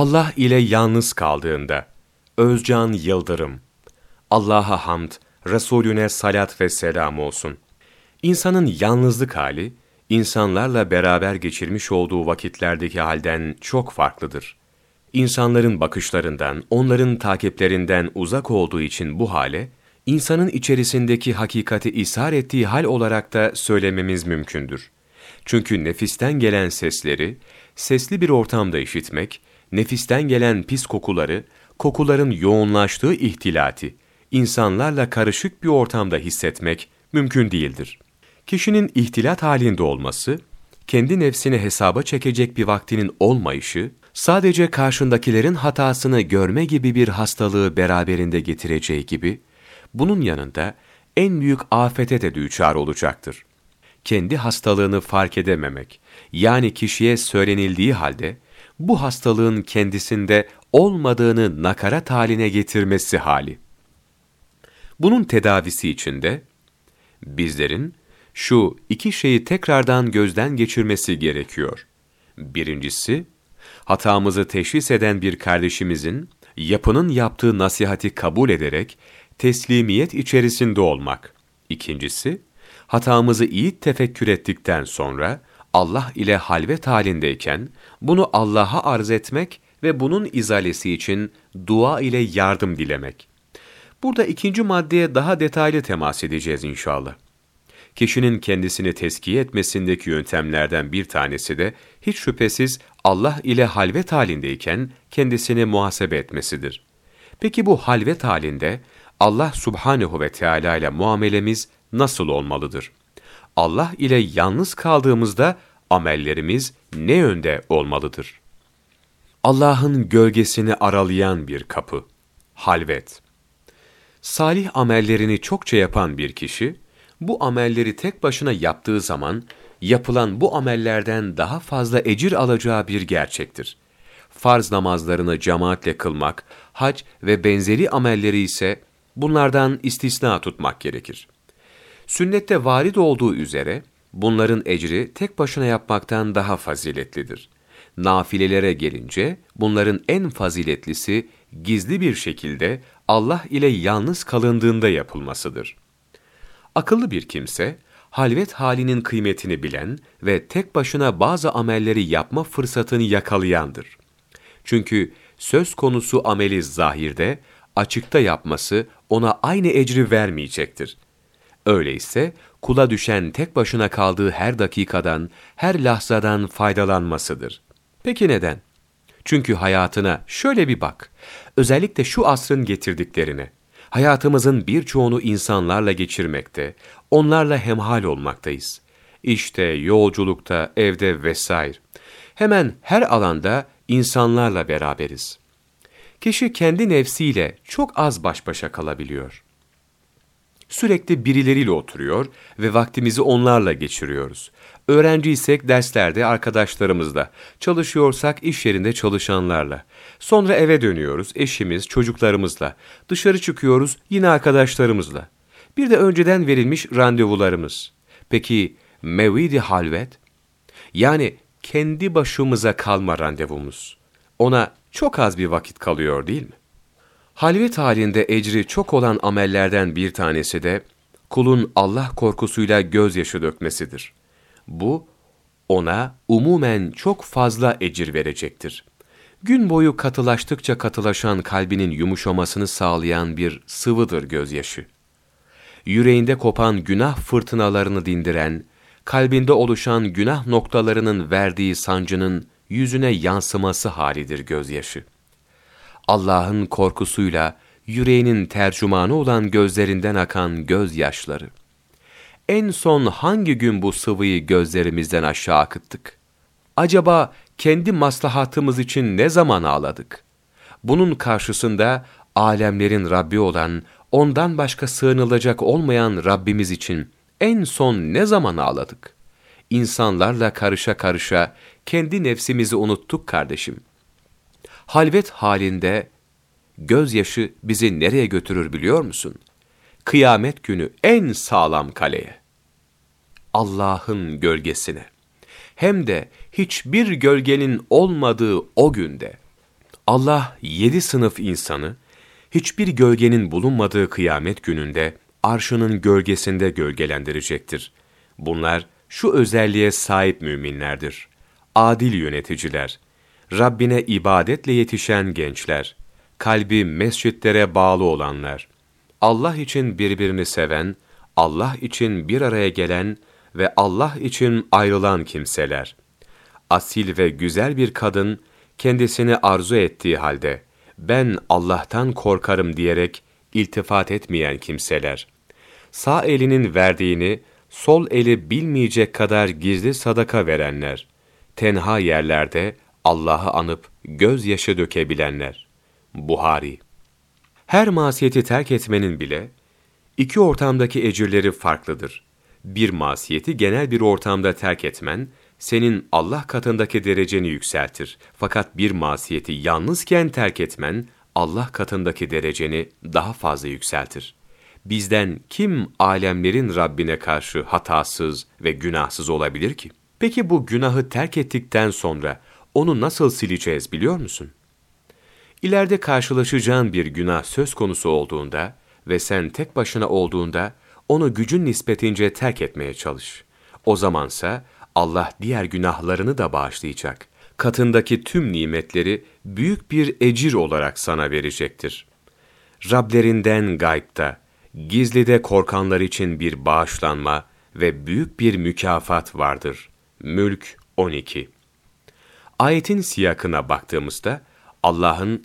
Allah ile yalnız kaldığında Özcan Yıldırım Allah'a hamd, Resulüne salat ve selam olsun. İnsanın yalnızlık hali, insanlarla beraber geçirmiş olduğu vakitlerdeki halden çok farklıdır. İnsanların bakışlarından, onların takiplerinden uzak olduğu için bu hale, insanın içerisindeki hakikati ishar ettiği hal olarak da söylememiz mümkündür. Çünkü nefisten gelen sesleri, sesli bir ortamda işitmek, nefisten gelen pis kokuları, kokuların yoğunlaştığı ihtilati, insanlarla karışık bir ortamda hissetmek mümkün değildir. Kişinin ihtilat halinde olması, kendi nefsini hesaba çekecek bir vaktinin olmayışı, sadece karşındakilerin hatasını görme gibi bir hastalığı beraberinde getireceği gibi, bunun yanında en büyük afete de düçar olacaktır. Kendi hastalığını fark edememek, yani kişiye söylenildiği halde, bu hastalığın kendisinde olmadığını nakarat haline getirmesi hali. Bunun tedavisi için de bizlerin şu iki şeyi tekrardan gözden geçirmesi gerekiyor. Birincisi, hatamızı teşhis eden bir kardeşimizin yapının yaptığı nasihati kabul ederek teslimiyet içerisinde olmak. İkincisi, hatamızı iyi tefekkür ettikten sonra Allah ile halvet halindeyken bunu Allah'a arz etmek ve bunun izalesi için dua ile yardım dilemek. Burada ikinci maddeye daha detaylı temas edeceğiz inşallah. Kişinin kendisini teskiye etmesindeki yöntemlerden bir tanesi de hiç şüphesiz Allah ile halvet halindeyken kendisini muhasebe etmesidir. Peki bu halvet halinde Allah subhanehu ve Teala ile muamelemiz nasıl olmalıdır? Allah ile yalnız kaldığımızda amellerimiz ne yönde olmalıdır? Allah'ın gölgesini aralayan bir kapı, halvet. Salih amellerini çokça yapan bir kişi, bu amelleri tek başına yaptığı zaman, yapılan bu amellerden daha fazla ecir alacağı bir gerçektir. Farz namazlarını cemaatle kılmak, hac ve benzeri amelleri ise bunlardan istisna tutmak gerekir. Sünnette varid olduğu üzere, bunların ecri tek başına yapmaktan daha faziletlidir. Nafilelere gelince, bunların en faziletlisi, gizli bir şekilde Allah ile yalnız kalındığında yapılmasıdır. Akıllı bir kimse, halvet halinin kıymetini bilen ve tek başına bazı amelleri yapma fırsatını yakalayandır. Çünkü söz konusu ameli zahirde, açıkta yapması ona aynı ecri vermeyecektir. Öyleyse kula düşen tek başına kaldığı her dakikadan, her lahzadan faydalanmasıdır. Peki neden? Çünkü hayatına şöyle bir bak. Özellikle şu asrın getirdiklerine. Hayatımızın birçoğunu insanlarla geçirmekte, onlarla hemhal olmaktayız. İşte yolculukta, evde vesaire. Hemen her alanda insanlarla beraberiz. Kişi kendi nefsiyle çok az baş başa kalabiliyor. Sürekli birileriyle oturuyor ve vaktimizi onlarla geçiriyoruz. Öğrenciysek derslerde arkadaşlarımızla, çalışıyorsak iş yerinde çalışanlarla. Sonra eve dönüyoruz eşimiz, çocuklarımızla. Dışarı çıkıyoruz yine arkadaşlarımızla. Bir de önceden verilmiş randevularımız. Peki mevidi halvet? Yani kendi başımıza kalma randevumuz. Ona çok az bir vakit kalıyor değil mi? Halvet halinde ecri çok olan amellerden bir tanesi de kulun Allah korkusuyla gözyaşı dökmesidir. Bu ona umumen çok fazla ecir verecektir. Gün boyu katılaştıkça katılaşan kalbinin yumuşamasını sağlayan bir sıvıdır gözyaşı. Yüreğinde kopan günah fırtınalarını dindiren, kalbinde oluşan günah noktalarının verdiği sancının yüzüne yansıması halidir gözyaşı. Allah'ın korkusuyla yüreğinin tercümanı olan gözlerinden akan gözyaşları. En son hangi gün bu sıvıyı gözlerimizden aşağı akıttık? Acaba kendi maslahatımız için ne zaman ağladık? Bunun karşısında alemlerin Rabbi olan, ondan başka sığınılacak olmayan Rabbimiz için en son ne zaman ağladık? İnsanlarla karışa karışa kendi nefsimizi unuttuk kardeşim. Halvet halinde gözyaşı bizi nereye götürür biliyor musun? Kıyamet günü en sağlam kaleye. Allah'ın gölgesine. Hem de hiçbir gölgenin olmadığı o günde. Allah yedi sınıf insanı, hiçbir gölgenin bulunmadığı kıyamet gününde arşının gölgesinde gölgelendirecektir. Bunlar şu özelliğe sahip müminlerdir. Adil yöneticiler, Rabbine ibadetle yetişen gençler, kalbi mescitlere bağlı olanlar, Allah için birbirini seven, Allah için bir araya gelen ve Allah için ayrılan kimseler. Asil ve güzel bir kadın kendisini arzu ettiği halde ben Allah'tan korkarım diyerek iltifat etmeyen kimseler. Sağ elinin verdiğini sol eli bilmeyecek kadar gizli sadaka verenler. Tenha yerlerde Allah'ı anıp gözyaşı dökebilenler. Buhari Her masiyeti terk etmenin bile iki ortamdaki ecirleri farklıdır. Bir masiyeti genel bir ortamda terk etmen, senin Allah katındaki dereceni yükseltir. Fakat bir masiyeti yalnızken terk etmen, Allah katındaki dereceni daha fazla yükseltir. Bizden kim alemlerin Rabbine karşı hatasız ve günahsız olabilir ki? Peki bu günahı terk ettikten sonra onu nasıl sileceğiz biliyor musun? İleride karşılaşacağın bir günah söz konusu olduğunda ve sen tek başına olduğunda onu gücün nispetince terk etmeye çalış. O zamansa Allah diğer günahlarını da bağışlayacak. Katındaki tüm nimetleri büyük bir ecir olarak sana verecektir. Rablerinden gaybda, gizlide korkanlar için bir bağışlanma ve büyük bir mükafat vardır. Mülk 12 Ayetin siyakına baktığımızda Allah'ın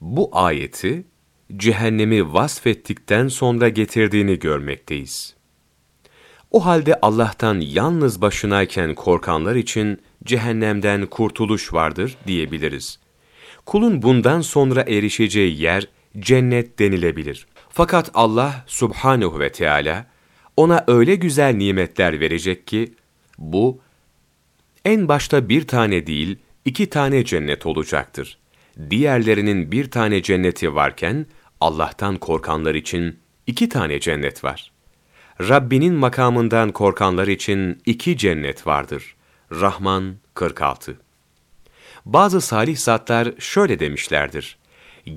bu ayeti cehennemi vasfettikten sonra getirdiğini görmekteyiz. O halde Allah'tan yalnız başınayken korkanlar için cehennemden kurtuluş vardır diyebiliriz. Kulun bundan sonra erişeceği yer cennet denilebilir. Fakat Allah subhanehu ve Teala ona öyle güzel nimetler verecek ki bu en başta bir tane değil iki tane cennet olacaktır. Diğerlerinin bir tane cenneti varken Allah'tan korkanlar için iki tane cennet var. Rabbinin makamından korkanlar için iki cennet vardır. Rahman 46 Bazı salih zatlar şöyle demişlerdir.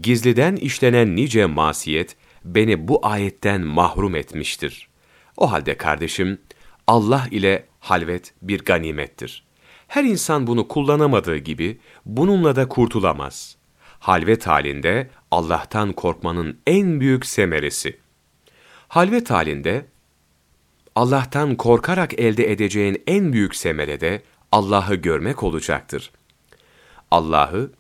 Gizliden işlenen nice masiyet beni bu ayetten mahrum etmiştir. O halde kardeşim, Allah ile halvet bir ganimettir. Her insan bunu kullanamadığı gibi bununla da kurtulamaz. Halvet halinde Allah'tan korkmanın en büyük semeresi. Halvet halinde Allah'tan korkarak elde edeceğin en büyük semere de Allah'ı görmek olacaktır. Allah'ı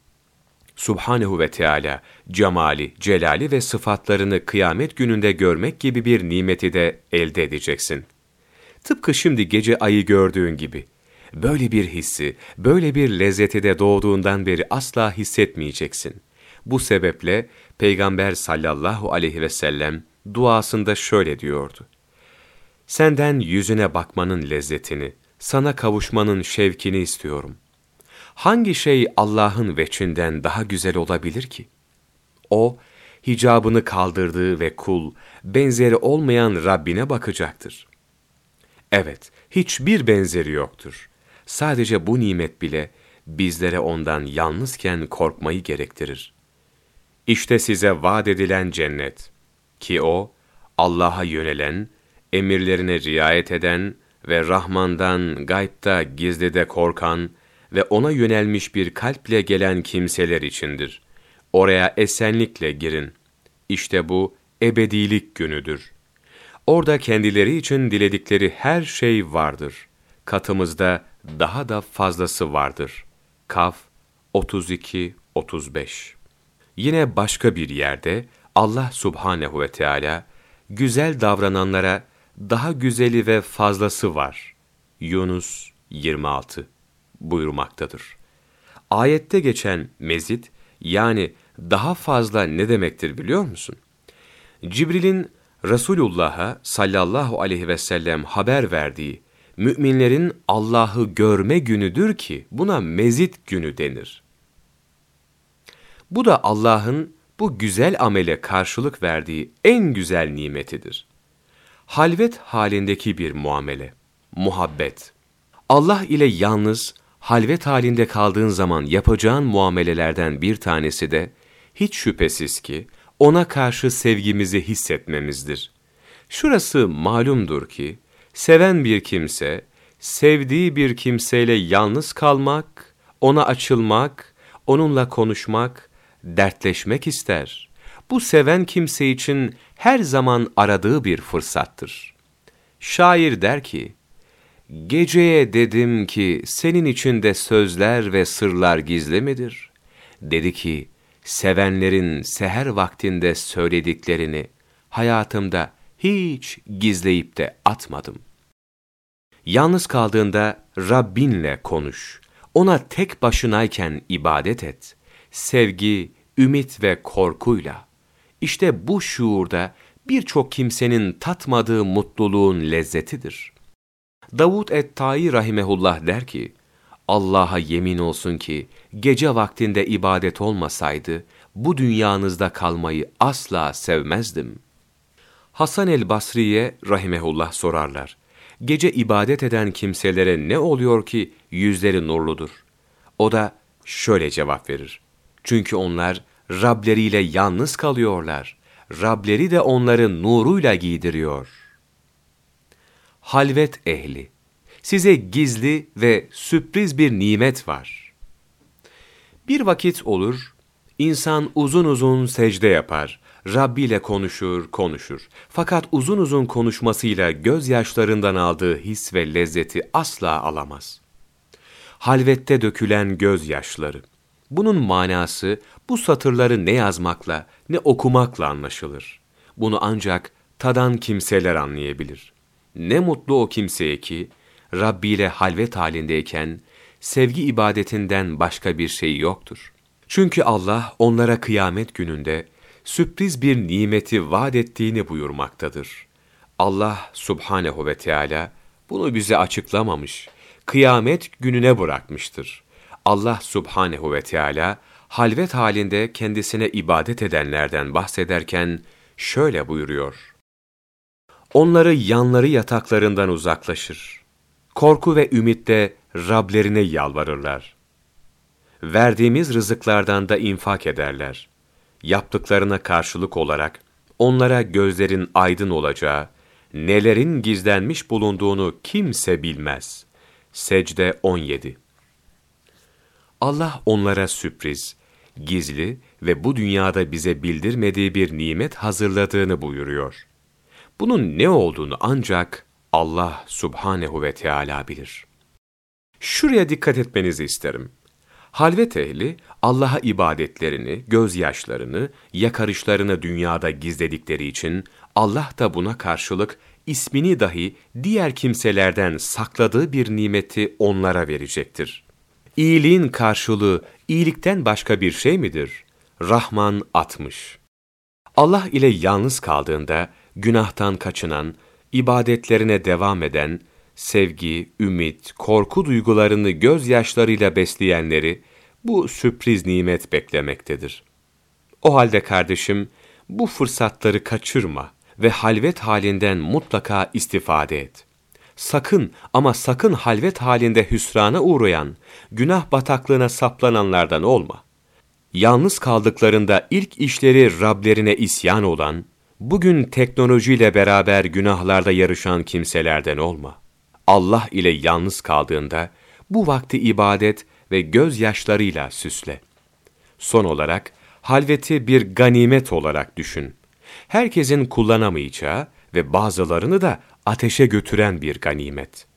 Subhanehu ve Teala cemali, celali ve sıfatlarını kıyamet gününde görmek gibi bir nimeti de elde edeceksin. Tıpkı şimdi gece ayı gördüğün gibi. Böyle bir hissi, böyle bir lezzeti de doğduğundan beri asla hissetmeyeceksin. Bu sebeple Peygamber sallallahu aleyhi ve sellem duasında şöyle diyordu. Senden yüzüne bakmanın lezzetini, sana kavuşmanın şevkini istiyorum. Hangi şey Allah'ın veçinden daha güzel olabilir ki? O, hicabını kaldırdığı ve kul, benzeri olmayan Rabbine bakacaktır. Evet, hiçbir benzeri yoktur. Sadece bu nimet bile bizlere ondan yalnızken korkmayı gerektirir. İşte size vaat edilen cennet ki o Allah'a yönelen, emirlerine riayet eden ve Rahman'dan gaybta gizlide korkan ve ona yönelmiş bir kalple gelen kimseler içindir. Oraya esenlikle girin. İşte bu ebedilik günüdür. Orada kendileri için diledikleri her şey vardır. Katımızda daha da fazlası vardır. Kaf 32-35 Yine başka bir yerde Allah subhanehu ve Teala güzel davrananlara daha güzeli ve fazlası var. Yunus 26 buyurmaktadır. Ayette geçen mezit yani daha fazla ne demektir biliyor musun? Cibril'in Resulullah'a sallallahu aleyhi ve sellem haber verdiği müminlerin Allah'ı görme günüdür ki buna mezit günü denir. Bu da Allah'ın bu güzel amele karşılık verdiği en güzel nimetidir. Halvet halindeki bir muamele, muhabbet. Allah ile yalnız, halvet halinde kaldığın zaman yapacağın muamelelerden bir tanesi de, hiç şüphesiz ki, ona karşı sevgimizi hissetmemizdir. Şurası malumdur ki, seven bir kimse, sevdiği bir kimseyle yalnız kalmak, ona açılmak, onunla konuşmak, dertleşmek ister. Bu seven kimse için her zaman aradığı bir fırsattır. Şair der ki, Geceye dedim ki senin içinde sözler ve sırlar gizli midir? Dedi ki, sevenlerin seher vaktinde söylediklerini hayatımda hiç gizleyip de atmadım. Yalnız kaldığında Rabbinle konuş. Ona tek başınayken ibadet et. Sevgi, ümit ve korkuyla. İşte bu şuurda birçok kimsenin tatmadığı mutluluğun lezzetidir. Davud et-Tai rahimehullah der ki, Allah'a yemin olsun ki gece vaktinde ibadet olmasaydı bu dünyanızda kalmayı asla sevmezdim. Hasan el Basri'ye rahimehullah sorarlar. Gece ibadet eden kimselere ne oluyor ki yüzleri nurludur? O da şöyle cevap verir. Çünkü onlar Rableriyle yalnız kalıyorlar. Rableri de onları nuruyla giydiriyor. Halvet ehli Size gizli ve sürpriz bir nimet var. Bir vakit olur, insan uzun uzun secde yapar, Rabbi ile konuşur, konuşur. Fakat uzun uzun konuşmasıyla gözyaşlarından aldığı his ve lezzeti asla alamaz. Halvette dökülen gözyaşları. Bunun manası bu satırları ne yazmakla ne okumakla anlaşılır. Bunu ancak tadan kimseler anlayabilir. Ne mutlu o kimseye ki Rabbi ile halvet halindeyken sevgi ibadetinden başka bir şey yoktur. Çünkü Allah onlara kıyamet gününde sürpriz bir nimeti vaat ettiğini buyurmaktadır. Allah subhanehu ve Teala bunu bize açıklamamış, kıyamet gününe bırakmıştır. Allah subhanehu ve Teala halvet halinde kendisine ibadet edenlerden bahsederken şöyle buyuruyor. Onları yanları yataklarından uzaklaşır. Korku ve ümitte Rablerine yalvarırlar. Verdiğimiz rızıklardan da infak ederler yaptıklarına karşılık olarak onlara gözlerin aydın olacağı, nelerin gizlenmiş bulunduğunu kimse bilmez. Secde 17 Allah onlara sürpriz, gizli ve bu dünyada bize bildirmediği bir nimet hazırladığını buyuruyor. Bunun ne olduğunu ancak Allah subhanehu ve Teala bilir. Şuraya dikkat etmenizi isterim. Halvet ehli Allah'a ibadetlerini, gözyaşlarını, yakarışlarını dünyada gizledikleri için Allah da buna karşılık ismini dahi diğer kimselerden sakladığı bir nimeti onlara verecektir. İyiliğin karşılığı iyilikten başka bir şey midir? Rahman 60 Allah ile yalnız kaldığında günahtan kaçınan, ibadetlerine devam eden, sevgi, ümit, korku duygularını gözyaşlarıyla besleyenleri bu sürpriz nimet beklemektedir. O halde kardeşim, bu fırsatları kaçırma ve halvet halinden mutlaka istifade et. Sakın ama sakın halvet halinde hüsrana uğrayan, günah bataklığına saplananlardan olma. Yalnız kaldıklarında ilk işleri Rablerine isyan olan, bugün teknolojiyle beraber günahlarda yarışan kimselerden olma. Allah ile yalnız kaldığında bu vakti ibadet ve gözyaşlarıyla süsle. Son olarak halveti bir ganimet olarak düşün. Herkesin kullanamayacağı ve bazılarını da ateşe götüren bir ganimet.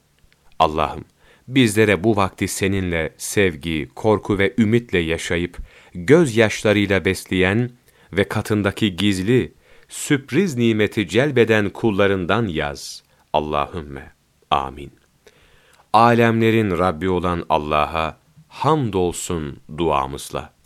Allah'ım bizlere bu vakti seninle sevgi, korku ve ümitle yaşayıp gözyaşlarıyla besleyen ve katındaki gizli, sürpriz nimeti celbeden kullarından yaz. Allahümme. Amin. Alemlerin Rabbi olan Allah'a hamdolsun duamızla.